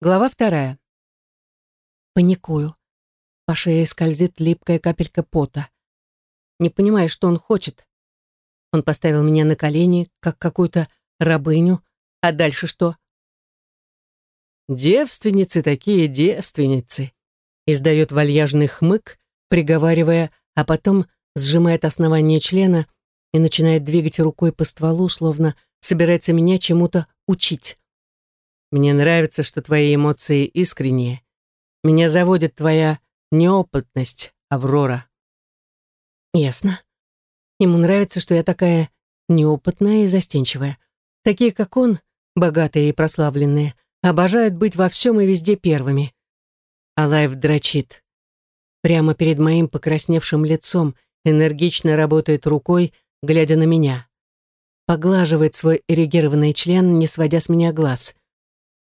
Глава вторая. Паникую. По шее скользит липкая капелька пота. Не понимаю, что он хочет. Он поставил меня на колени, как какую-то рабыню. А дальше что? «Девственницы такие девственницы», — издает вальяжный хмык, приговаривая, а потом сжимает основание члена и начинает двигать рукой по стволу, словно собирается меня чему-то учить. Мне нравится, что твои эмоции искренние. Меня заводит твоя неопытность, Аврора. Ясно. Ему нравится, что я такая неопытная и застенчивая. Такие, как он, богатые и прославленные, обожают быть во всем и везде первыми. Алаев дрочит. Прямо перед моим покрасневшим лицом энергично работает рукой, глядя на меня. Поглаживает свой эрегированный член, не сводя с меня глаз —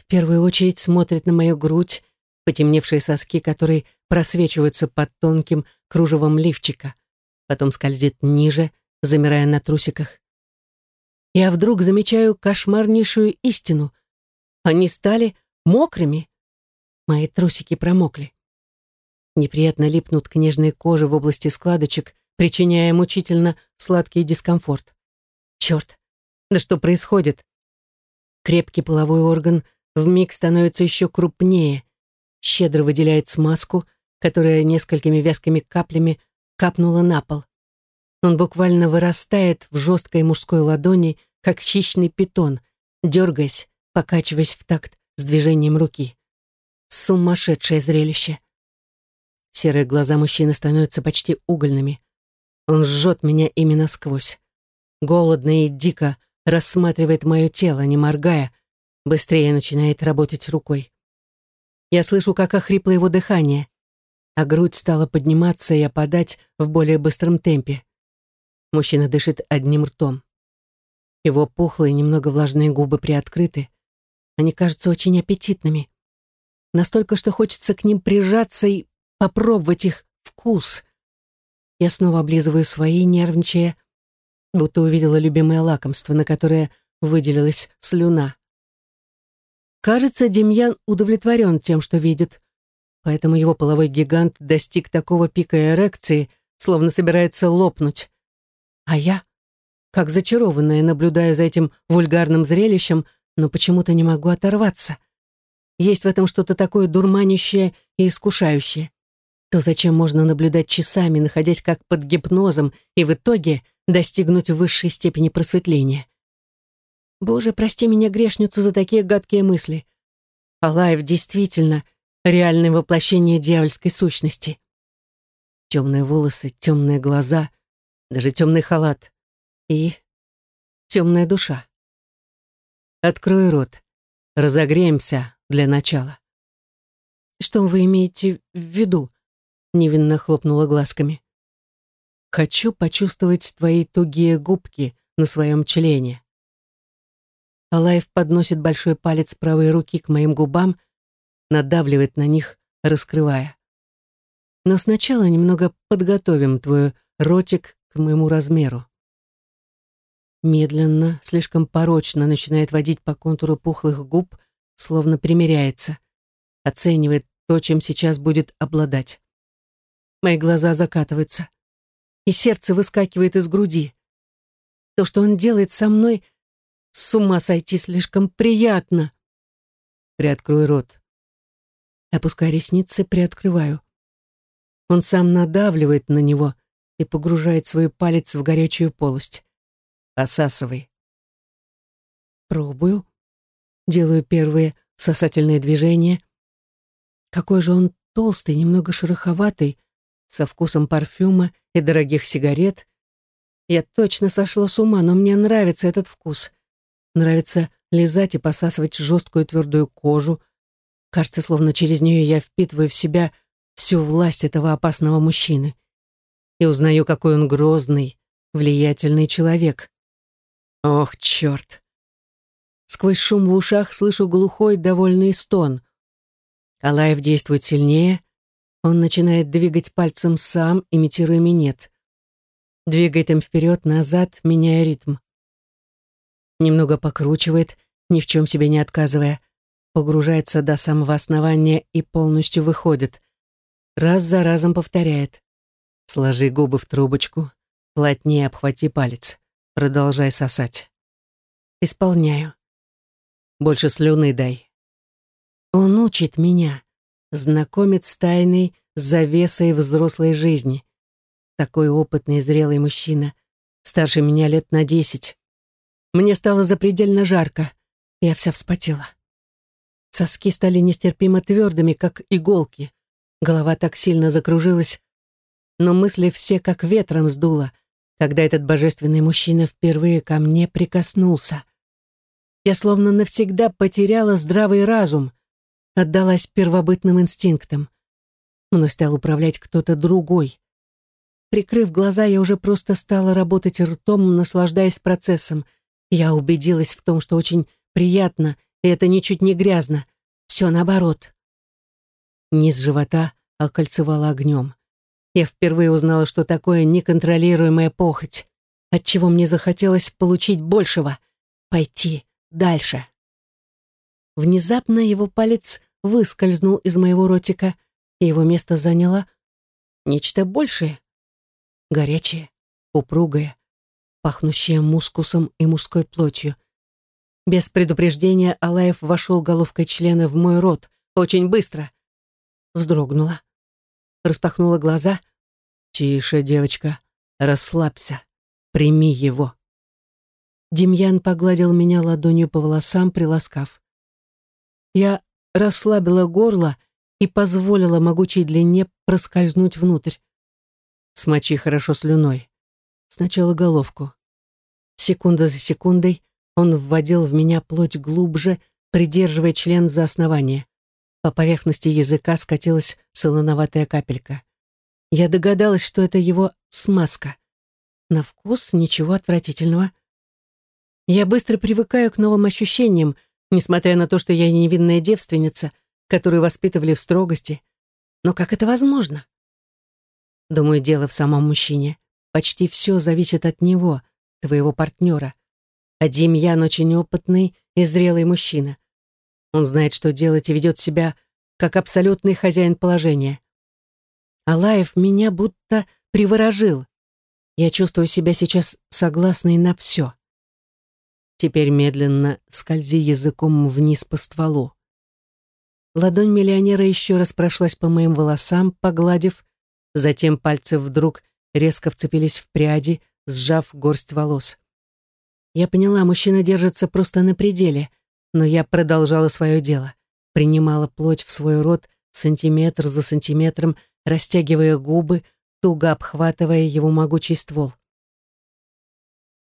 в первую очередь смотрит на мою грудь, потемневшие соски, которые просвечиваются под тонким кружевом лифчика. Потом скользит ниже, замирая на трусиках. Я вдруг замечаю кошмарнейшую истину. Они стали мокрыми. Мои трусики промокли. Неприятно липнут к нежной коже в области складочек, причиняя мучительно сладкий дискомфорт. Черт, да что происходит? Крепкий половой орган вмиг становится еще крупнее, щедро выделяет смазку, которая несколькими вязкими каплями капнула на пол. Он буквально вырастает в жесткой мужской ладони, как хищный питон, дергаясь, покачиваясь в такт с движением руки. Сумасшедшее зрелище. Серые глаза мужчины становятся почти угольными. Он жжет меня именно сквозь. Голодно и дико рассматривает мое тело, не моргая, Быстрее начинает работать рукой. Я слышу, как охрипло его дыхание, а грудь стала подниматься и опадать в более быстром темпе. Мужчина дышит одним ртом. Его пухлые, немного влажные губы приоткрыты. Они кажутся очень аппетитными. Настолько, что хочется к ним прижаться и попробовать их вкус. Я снова облизываю свои, нервничая, будто увидела любимое лакомство, на которое выделилась слюна. Кажется, Демьян удовлетворен тем, что видит. Поэтому его половой гигант достиг такого пика эрекции, словно собирается лопнуть. А я, как зачарованная, наблюдая за этим вульгарным зрелищем, но почему-то не могу оторваться. Есть в этом что-то такое дурманящее и искушающее. То зачем можно наблюдать часами, находясь как под гипнозом, и в итоге достигнуть высшей степени просветления. Боже, прости меня, грешницу, за такие гадкие мысли. Алаев действительно реальное воплощение дьявольской сущности. Темные волосы, темные глаза, даже темный халат и темная душа. Открой рот. Разогреемся для начала. Что вы имеете в виду? Невинно хлопнула глазками. Хочу почувствовать твои тугие губки на своем члене. Алаев подносит большой палец правой руки к моим губам, надавливает на них, раскрывая. Но сначала немного подготовим твой ротик к моему размеру. Медленно, слишком порочно начинает водить по контуру пухлых губ, словно примеряется, оценивает то, чем сейчас будет обладать. Мои глаза закатываются, и сердце выскакивает из груди. То, что он делает со мной — с ума сойти слишком приятно. Приоткрой рот. Опуская ресницы, приоткрываю. Он сам надавливает на него и погружает свой палец в горячую полость. Осасывай. Пробую. Делаю первые сосательные движения. Какой же он толстый, немного шероховатый, со вкусом парфюма и дорогих сигарет. Я точно сошла с ума, но мне нравится этот вкус. Нравится лизать и посасывать жесткую твердую кожу. Кажется, словно через нее я впитываю в себя всю власть этого опасного мужчины. И узнаю, какой он грозный, влиятельный человек. Ох, черт! Сквозь шум в ушах слышу глухой, довольный стон. Алаев действует сильнее. Он начинает двигать пальцем сам, имитируя минет. Двигает им вперед-назад, меняя ритм немного покручивает, ни в чем себе не отказывая, погружается до самого основания и полностью выходит. Раз за разом повторяет. Сложи губы в трубочку, плотнее обхвати палец. Продолжай сосать. Исполняю. Больше слюны дай. Он учит меня, знакомит с тайной завесой взрослой жизни. Такой опытный и зрелый мужчина, старше меня лет на десять. Мне стало запредельно жарко, я вся вспотела. Соски стали нестерпимо твердыми, как иголки. Голова так сильно закружилась, но мысли все как ветром сдуло, когда этот божественный мужчина впервые ко мне прикоснулся. Я словно навсегда потеряла здравый разум, отдалась первобытным инстинктам. Мной стал управлять кто-то другой. Прикрыв глаза, я уже просто стала работать ртом, наслаждаясь процессом. Я убедилась в том, что очень приятно, и это ничуть не грязно. Все наоборот. Низ живота окольцевала огнем. Я впервые узнала, что такое неконтролируемая похоть, отчего мне захотелось получить большего, пойти дальше. Внезапно его палец выскользнул из моего ротика, и его место заняло нечто большее. Горячее, упругое, пахнущее мускусом и мужской плотью. Без предупреждения Алаев вошел головкой члена в мой рот. Очень быстро. Вздрогнула. Распахнула глаза. «Тише, девочка. Расслабься. Прими его». Демьян погладил меня ладонью по волосам, приласкав. Я расслабила горло и позволила могучей длине проскользнуть внутрь. Смочи хорошо слюной. Сначала головку. Секунда за секундой он вводил в меня плоть глубже, придерживая член за основание. По поверхности языка скатилась солоноватая капелька. Я догадалась, что это его смазка. На вкус ничего отвратительного. Я быстро привыкаю к новым ощущениям, несмотря на то, что я невинная девственница, которую воспитывали в строгости. Но как это возможно? Думаю, дело в самом мужчине. Почти все зависит от него, твоего партнера. А Демьян очень опытный и зрелый мужчина. Он знает, что делать и ведет себя как абсолютный хозяин положения. Алаев меня будто приворожил. Я чувствую себя сейчас согласной на все. Теперь медленно скользи языком вниз по стволу. Ладонь миллионера еще раз прошлась по моим волосам, погладив, затем пальцы вдруг резко вцепились в пряди, сжав горсть волос. Я поняла, мужчина держится просто на пределе, но я продолжала свое дело. Принимала плоть в свой рот сантиметр за сантиметром, растягивая губы, туго обхватывая его могучий ствол.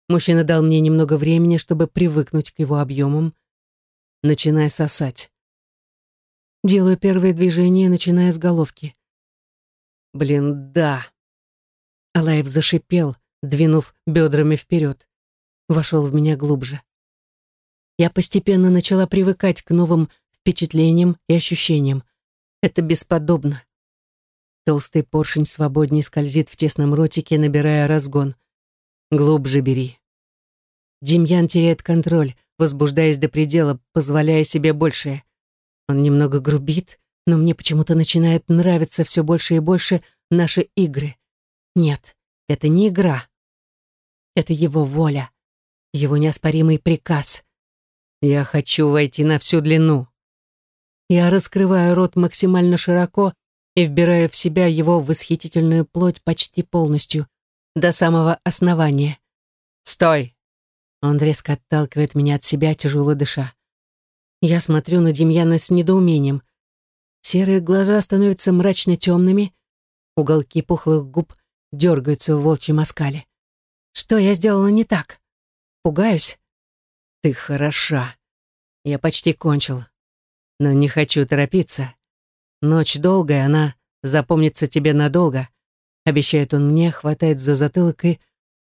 Мужчина дал мне немного времени, чтобы привыкнуть к его объемам, начиная сосать. Делаю первое движение, начиная с головки. Блин, да. Алаев зашипел, двинув бедрами вперед вошел в меня глубже. Я постепенно начала привыкать к новым впечатлениям и ощущениям. Это бесподобно. Толстый поршень свободнее скользит в тесном ротике, набирая разгон. Глубже бери. Демьян теряет контроль, возбуждаясь до предела, позволяя себе большее. Он немного грубит, но мне почему-то начинает нравиться все больше и больше наши игры. Нет, это не игра. Это его воля его неоспоримый приказ. Я хочу войти на всю длину. Я раскрываю рот максимально широко и вбираю в себя его восхитительную плоть почти полностью, до самого основания. «Стой!» Он резко отталкивает меня от себя, тяжело дыша. Я смотрю на Демьяна с недоумением. Серые глаза становятся мрачно темными, уголки пухлых губ дергаются в волчьем оскале. Что я сделала не так? Пугаюсь. Ты хороша. Я почти кончил. Но не хочу торопиться. Ночь долгая, она запомнится тебе надолго. Обещает он мне, хватает за затылок и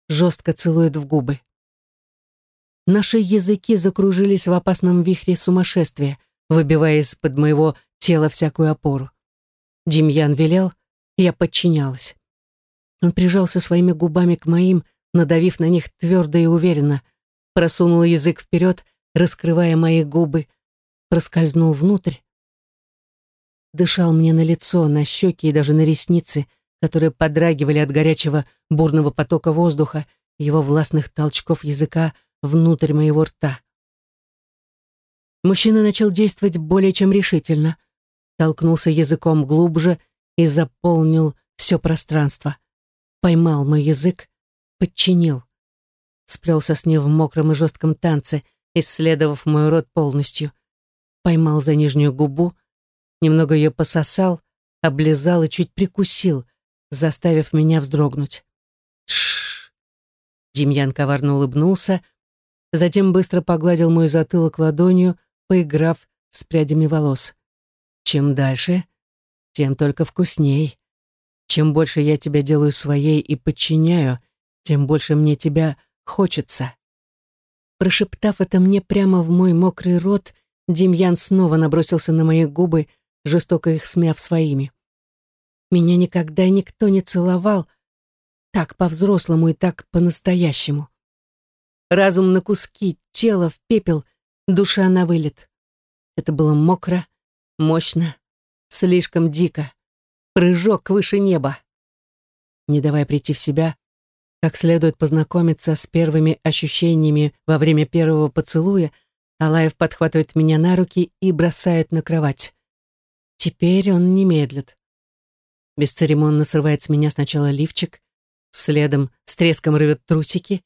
жестко целует в губы. Наши языки закружились в опасном вихре сумасшествия, выбивая из-под моего тела всякую опору. Демьян велел, я подчинялась. Он прижался своими губами к моим, надавив на них твердо и уверенно, просунул язык вперед, раскрывая мои губы, проскользнул внутрь, дышал мне на лицо, на щеки и даже на ресницы, которые подрагивали от горячего бурного потока воздуха, его властных толчков языка внутрь моего рта. Мужчина начал действовать более чем решительно, толкнулся языком глубже и заполнил все пространство. Поймал мой язык, подчинил. Сплелся с ним в мокром и жестком танце, исследовав мой рот полностью. Поймал за нижнюю губу, немного ее пососал, облизал и чуть прикусил, заставив меня вздрогнуть. Тш! Демьян коварно улыбнулся, затем быстро погладил мой затылок ладонью, поиграв с прядями волос. Чем дальше, тем только вкусней. Чем больше я тебя делаю своей и подчиняю, тем больше мне тебя хочется. Прошептав это мне прямо в мой мокрый рот, Демьян снова набросился на мои губы, жестоко их смяв своими. Меня никогда никто не целовал так по-взрослому и так по-настоящему. Разум на куски, тело в пепел, душа на вылет. Это было мокро, мощно, слишком дико. Прыжок выше неба. Не давая прийти в себя, как следует познакомиться с первыми ощущениями во время первого поцелуя, Алаев подхватывает меня на руки и бросает на кровать. Теперь он не медлит. Бесцеремонно срывает с меня сначала лифчик, следом с треском рвет трусики.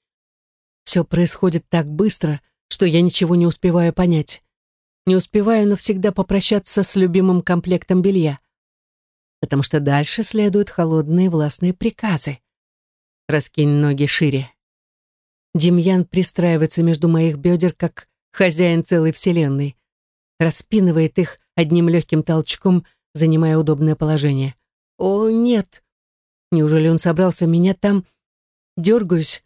Все происходит так быстро, что я ничего не успеваю понять. Не успеваю навсегда попрощаться с любимым комплектом белья. Потому что дальше следуют холодные властные приказы. Раскинь ноги шире. Демьян пристраивается между моих бедер, как хозяин целой вселенной. Распинывает их одним легким толчком, занимая удобное положение. О, нет! Неужели он собрался меня там? Дергаюсь,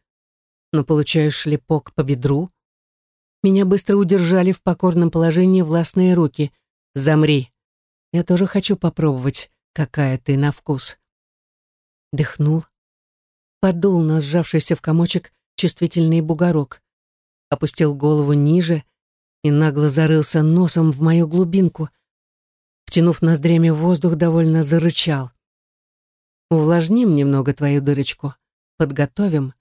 но получаю шлепок по бедру. Меня быстро удержали в покорном положении властные руки. «Замри! Я тоже хочу попробовать, какая ты на вкус». Дыхнул, подул на сжавшийся в комочек чувствительный бугорок, опустил голову ниже и нагло зарылся носом в мою глубинку. Втянув ноздрями воздух, довольно зарычал. «Увлажним немного твою дырочку, подготовим.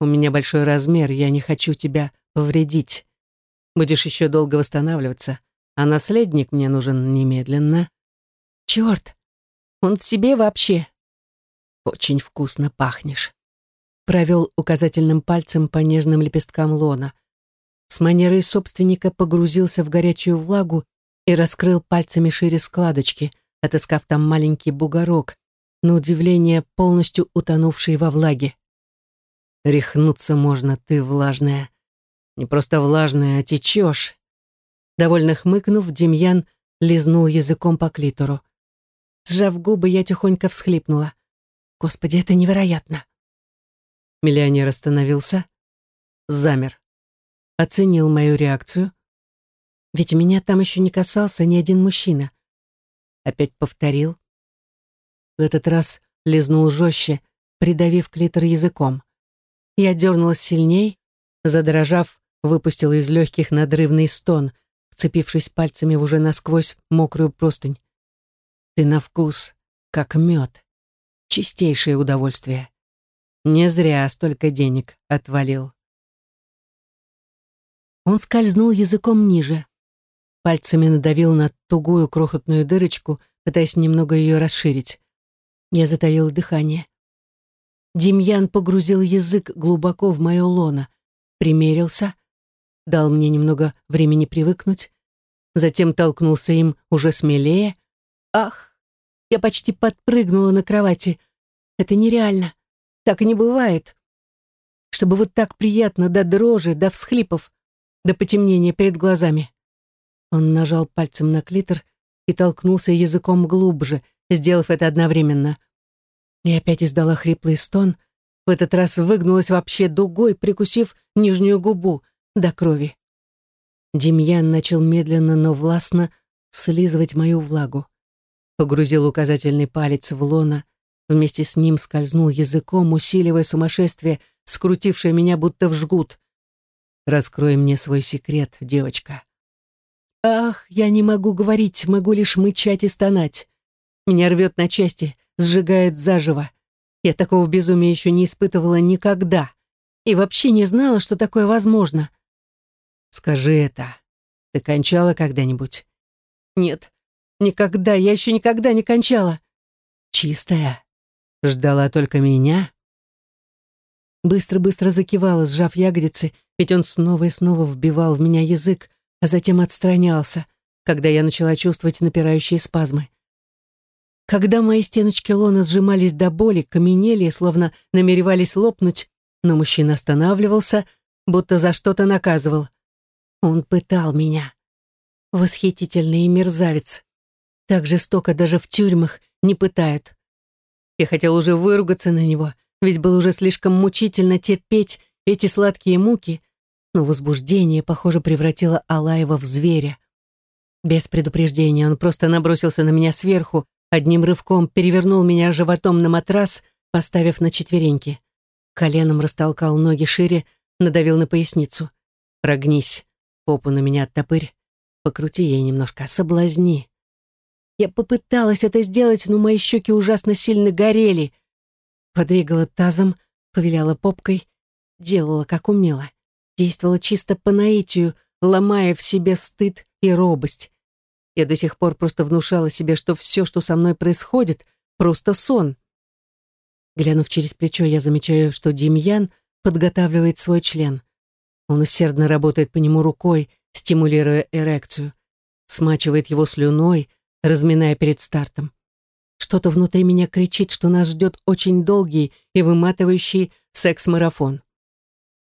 У меня большой размер, я не хочу тебя повредить. Будешь еще долго восстанавливаться, а наследник мне нужен немедленно». «Черт, он в себе вообще?» Очень вкусно пахнешь. Провел указательным пальцем по нежным лепесткам лона. С манерой собственника погрузился в горячую влагу и раскрыл пальцами шире складочки, отыскав там маленький бугорок, на удивление полностью утонувший во влаге. Рехнуться можно, ты влажная. Не просто влажная, а течешь. Довольно хмыкнув, Демьян лизнул языком по клитору. Сжав губы, я тихонько всхлипнула. Господи, это невероятно. Миллионер остановился, замер, оценил мою реакцию. Ведь меня там еще не касался ни один мужчина. Опять повторил. В этот раз лизнул жестче, придавив клитор языком. Я дернулась сильней, задрожав, выпустила из легких надрывный стон, вцепившись пальцами в уже насквозь мокрую простынь. Ты на вкус, как мед чистейшее удовольствие. Не зря столько денег отвалил. Он скользнул языком ниже. Пальцами надавил на тугую крохотную дырочку, пытаясь немного ее расширить. Я затаил дыхание. Демьян погрузил язык глубоко в мое лоно, примерился, дал мне немного времени привыкнуть, затем толкнулся им уже смелее. Ах! Я почти подпрыгнула на кровати. Это нереально. Так и не бывает. Чтобы вот так приятно до дрожи, до всхлипов, до потемнения перед глазами. Он нажал пальцем на клитор и толкнулся языком глубже, сделав это одновременно. И опять издала хриплый стон, в этот раз выгнулась вообще дугой, прикусив нижнюю губу до крови. Демьян начал медленно, но властно слизывать мою влагу погрузил указательный палец в лона, вместе с ним скользнул языком, усиливая сумасшествие, скрутившее меня будто в жгут. «Раскрой мне свой секрет, девочка». Ах, я не могу говорить, могу лишь мычать и стонать. Меня рвет на части, сжигает заживо. Я такого безумия еще не испытывала никогда. И вообще не знала, что такое возможно. Скажи это. Ты кончала когда-нибудь? Нет, никогда, я еще никогда не кончала. Чистая. Ждала только меня. Быстро-быстро закивала, сжав ягодицы, ведь он снова и снова вбивал в меня язык, а затем отстранялся, когда я начала чувствовать напирающие спазмы. Когда мои стеночки лона сжимались до боли, каменели, словно намеревались лопнуть, но мужчина останавливался, будто за что-то наказывал. Он пытал меня. Восхитительный мерзавец. Так жестоко даже в тюрьмах не пытают. Я хотел уже выругаться на него, ведь было уже слишком мучительно терпеть эти сладкие муки, но возбуждение, похоже, превратило Алаева в зверя. Без предупреждения он просто набросился на меня сверху, одним рывком перевернул меня животом на матрас, поставив на четвереньки. Коленом растолкал ноги шире, надавил на поясницу. «Прогнись, попу на меня оттопырь, покрути ей немножко, соблазни». Я попыталась это сделать, но мои щеки ужасно сильно горели. Подвигала тазом, повеляла попкой, делала, как умела. Действовала чисто по наитию, ломая в себе стыд и робость. Я до сих пор просто внушала себе, что все, что со мной происходит, просто сон. Глянув через плечо, я замечаю, что Демьян подготавливает свой член. Он усердно работает по нему рукой, стимулируя эрекцию, смачивает его слюной, разминая перед стартом. Что-то внутри меня кричит, что нас ждет очень долгий и выматывающий секс-марафон.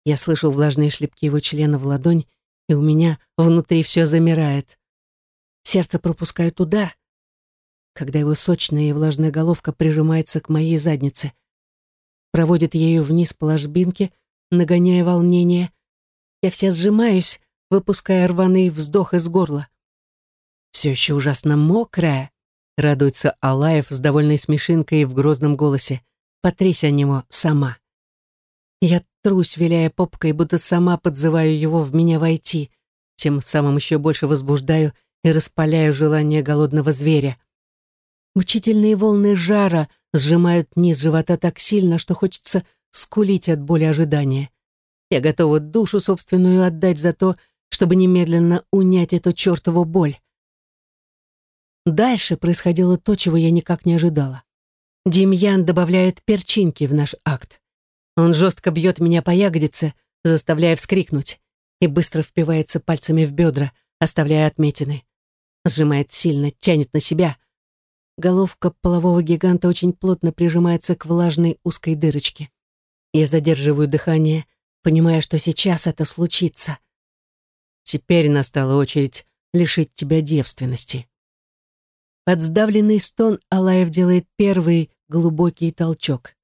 Я слышу влажные шлепки его члена в ладонь, и у меня внутри все замирает. Сердце пропускает удар, когда его сочная и влажная головка прижимается к моей заднице. Проводит ею вниз по ложбинке, нагоняя волнение. Я вся сжимаюсь, выпуская рваный вздох из горла. Все еще ужасно мокрая, радуется Алаев с довольной смешинкой в грозном голосе. Потрись о него сама. Я трусь, виляя попкой, будто сама подзываю его в меня войти, тем самым еще больше возбуждаю и распаляю желание голодного зверя. Мучительные волны жара сжимают низ живота так сильно, что хочется скулить от боли ожидания. Я готова душу собственную отдать за то, чтобы немедленно унять эту чертову боль. Дальше происходило то, чего я никак не ожидала. Демьян добавляет перчинки в наш акт. Он жестко бьет меня по ягодице, заставляя вскрикнуть, и быстро впивается пальцами в бедра, оставляя отметины сжимает сильно, тянет на себя. Головка полового гиганта очень плотно прижимается к влажной узкой дырочке. Я задерживаю дыхание, понимая, что сейчас это случится. Теперь настала очередь лишить тебя девственности. Под сдавленный стон Алаев делает первый глубокий толчок.